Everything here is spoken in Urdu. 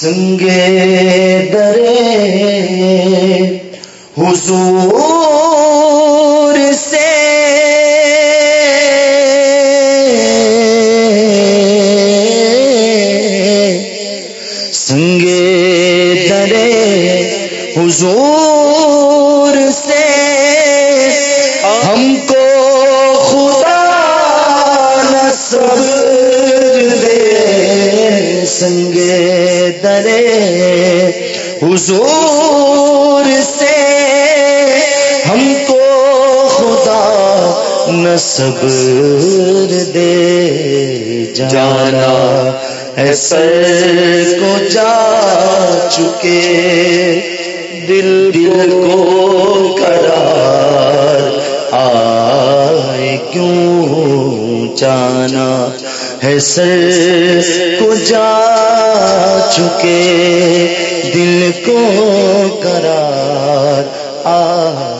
سنگے درے حضور سے۔ سنگے درے حضور سے۔ ہم کو خدا نصب دے۔ سنگے درے حضور سے ہم کو خدا نصب دے جانا سر کو جا چکے، دل دل کو کرار آئے کیوں جانا؟ ہے سر کو جا چکے دل کو کرار آ